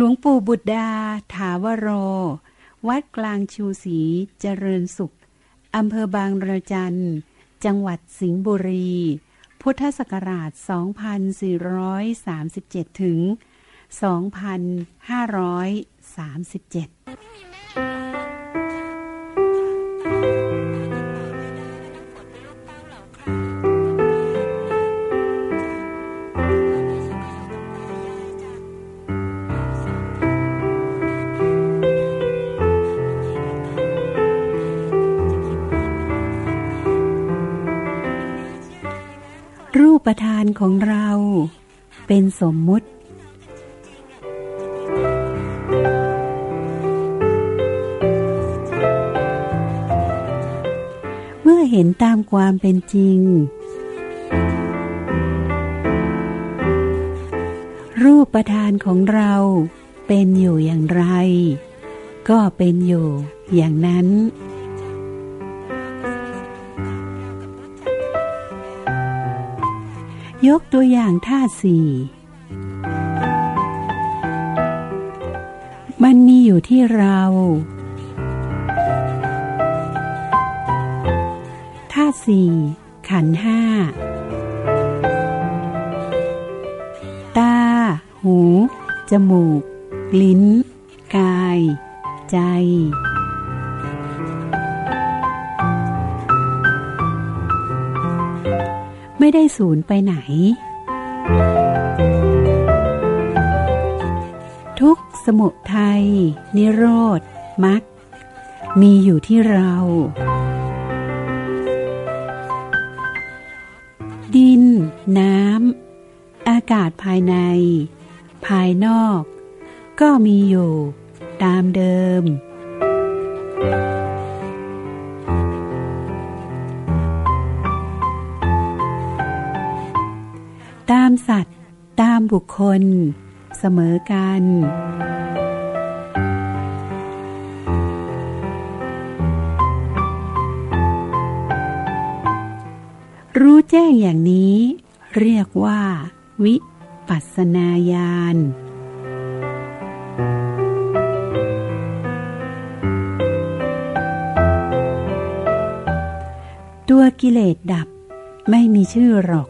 หลวงปู่บุตรดา ถาวโร วัดกลางชูศรีเจริญสุข อำเภอบางระจัน จังหวัดสิงห์บุรี พุทธศักราช 2437 ถึง 2537านของเราเป็นสมมุติ เมื่อเห็นตามความเป็นจริง รูปประทานของเราเป็นอยู่อย่างไร ก็เป็นอยู่อย่างนั้น ยกตัวอย่างท่าสี่มันมีอยู่ที่เรา ท่าสี่ขันห้า ตา หู จมูก ลิ้น กาย ใจ ไม่ได้สูญไปไหน ทุกสมุทัยนิโรธมักมีอยู่ที่เรา ดิน น้ำ อากาศภายใน ภายนอก ก็มีอยู่ ตามเดิม สัตว์ ตามบุคคล เสมอกัน รู้แจ้งอย่างนี้ เรียกว่า วิปัสนาญาณตัวกิเลสดับไม่มีชื่อหรอก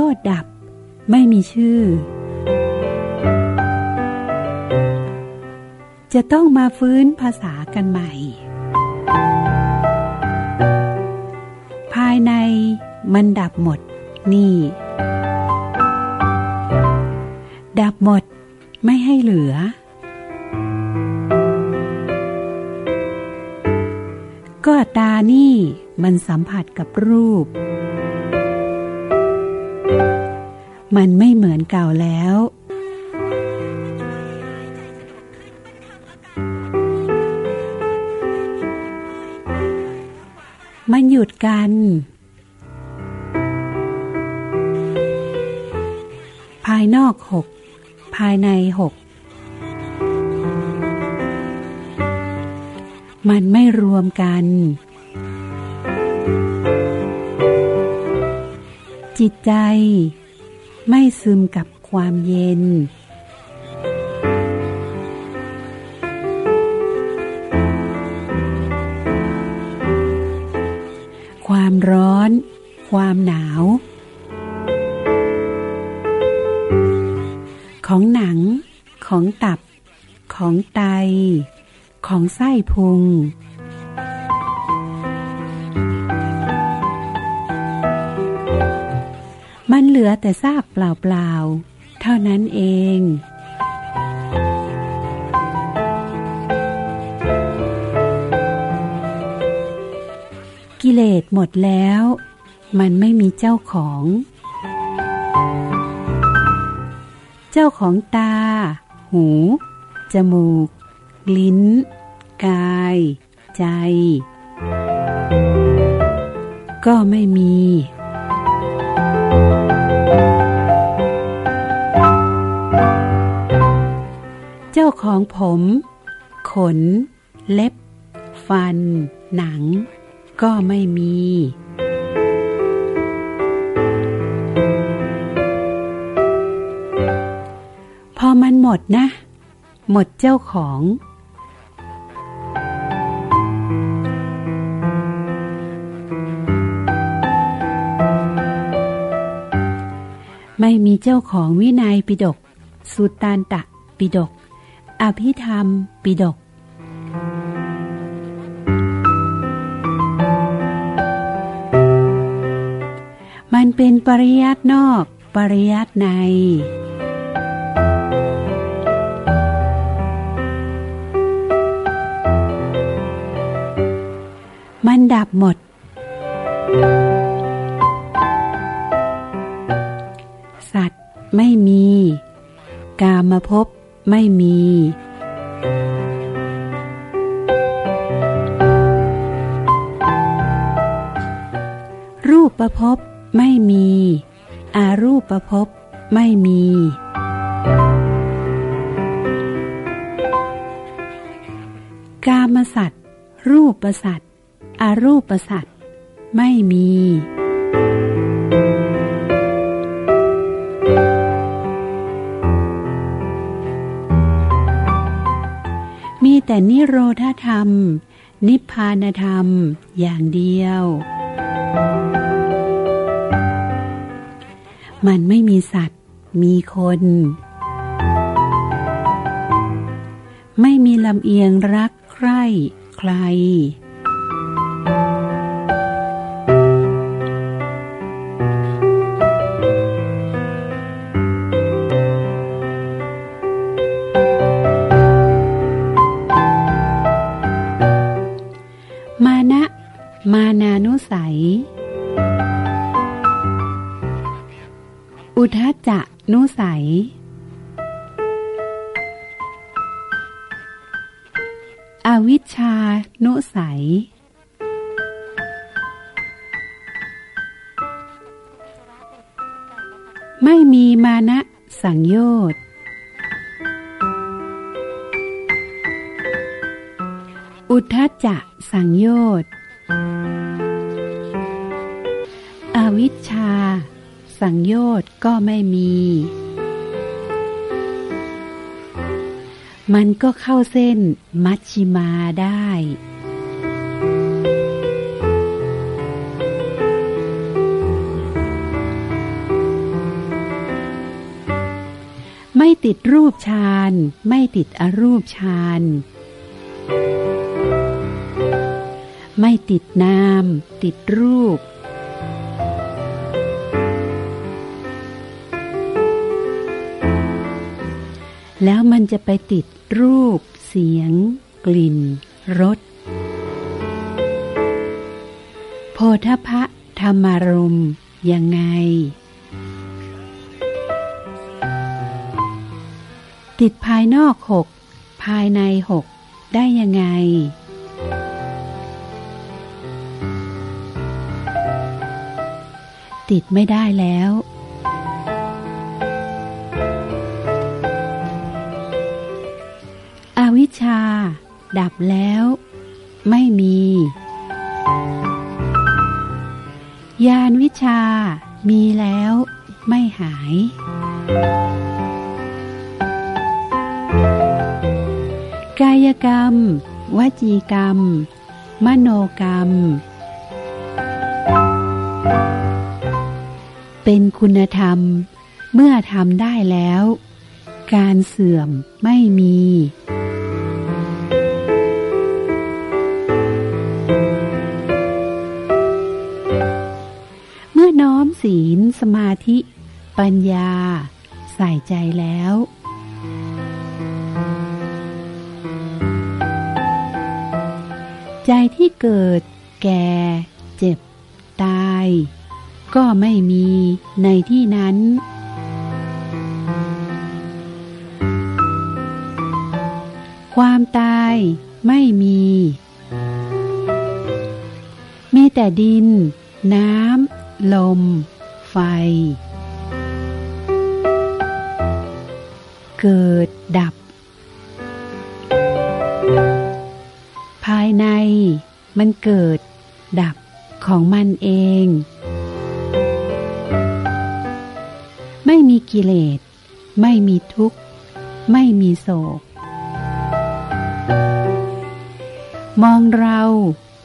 โยชน์ดับ ไม่มีชื่อ จะต้องมาฟื้นภาษากันใหม่ ภายในมันดับหมดนี่ ดับหมดไม่ให้เหลือ ก็ตานี่มันสัมผัสกับรูป มันไม่เหมือนเก่าแล้ว มันหยุดกัน ภายนอกหก ภายในหก มันไม่รวมกันจิตใจ ไม่ซึมกับความเย็น ความร้อน ความหนาว ของหนัง ของตับ ของไต ของไส้พุง ลือแต่ซากเปล่าๆ เท่านั้นเองกิเลสหมดแล้ว มันไม่มีเจ้าของ เจ้าของตา หู จมูก ลิ้น กาย ใจ ก็ไม่มี ของผม ขน เล็บ ฟัน หนัง ก็ไม่มี พอมันหมดนะ หมดเจ้าของ ไม่มีเจ้าของวินัยปิดกสุตานตะปิดก อภิธรรม ปิดก มันเป็นปริยัตินอก ปริยัติใน มันดับหมด สัตว์ไม่มี กามาพบ ไม่มี รูปประพบไม่มี อารูปประพบไม่มี กามสัตว์รูปประสัตว์อารูปประสัตว์ไม่มี แต่นิโรธธรรม นิพพานธรรมอย่างเดียว มันไม่มีสัตว์ มีคน ไม่มีลำเอียงรักใคร่ใคร วิชชานุสัย ไม่มีมานะสังโยชน์อุทธจจะสังโยชน์อวิชชา สังโยชน์ก็ไม่มี มันก็เข้าเส้นมัชชิมาได้ ไม่ติดรูปฌาน ไม่ติดอรูปฌาน ไม่ติดนาม ติดรูป แล้วมันจะไปติดรูป เสียง กลิ่นรสโพธพะธรรมารมยังไง ติดภายนอกหกภายในหกได้ยังไง ติดไม่ได้แล้ว ชา ดับแล้ว ไม่มียานวิชา มีแล้ว ไม่หาย กายกรรม วจีกรรม มโนกรรม เป็นคุณธรรม เมื่อทำได้แล้ว การเสื่อมไม่มี ศีล สมาธิ ปัญญา ใส่ใจแล้ว ใจที่เกิด แก่ เจ็บ ตาย ก็ไม่มีในที่นั้น ความตายไม่มี มีแต่ดิน น้ำ ลม ไฟ เกิดดับ ภายในมันเกิดดับของมันเอง ไม่มีกิเลส ไม่มีทุกข์ ไม่มีโศก มองเรา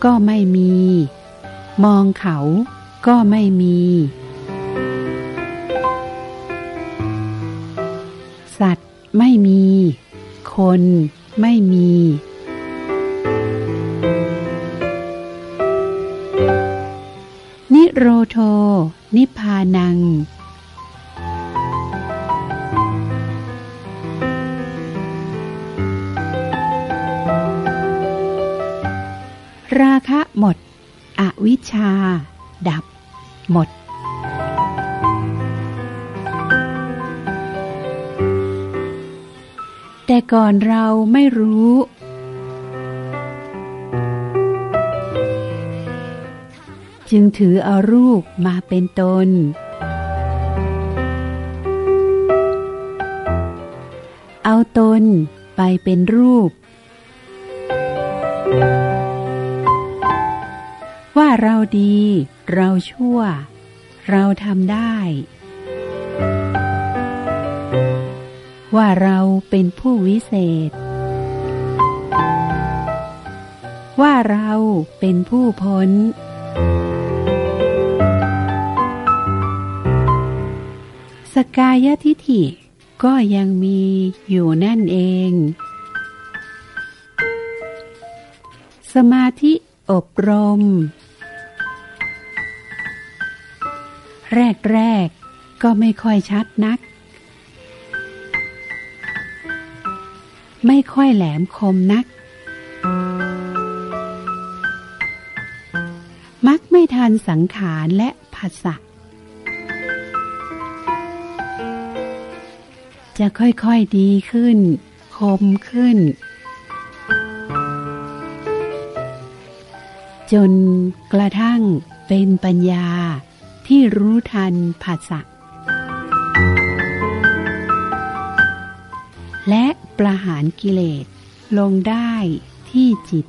ก็ไม่มี มองเขา ก็ไม่มี สัตว์ไม่มี คนไม่มี นิโรโท นิพานัง ราคะหมด อวิชชาดับ หมด แต่ก่อนเราไม่รู้ จึงถือเอารูปมาเป็นตน เอาตนไปเป็นรูป เราดี เราชั่ว เราทำได้ ว่าเราเป็นผู้วิเศษ ว่าเราเป็นผู้พ้น สกายทิฐิก็ยังมีอยู่นั่นเอง สมาธิอบรม แรกๆก็ไม่ค่อยชัดนัก ไม่ค่อยแหลมคมนัก มักไม่ทันสังขารและภาษะจะค่อยๆดีขึ้น คมขึ้น จนกระทั่งเป็นปัญญา ที่รู้ทันภาษะและประหารกิเลสลงได้ที่จิต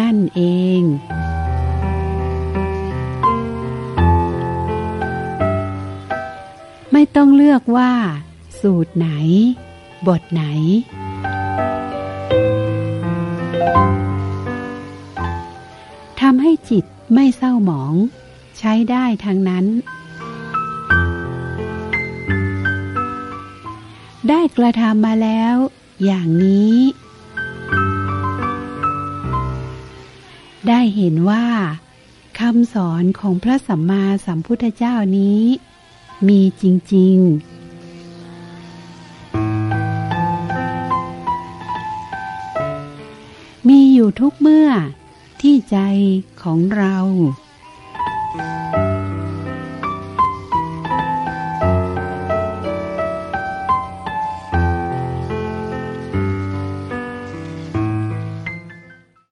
นั่นเอง ไม่ต้องเลือกว่า สูตรไหน บทไหน ทำให้จิตไม่เศร้าหมอง ใช้ได้ทั้งนั้น ได้กระทำมาแล้ว อย่างนี้ ได้เห็นว่าคำสอนของพระสัมมาสัมพุทธเจ้านี้ มีจริง ๆมีอยู่ทุกเมื่อที่ใจของเรา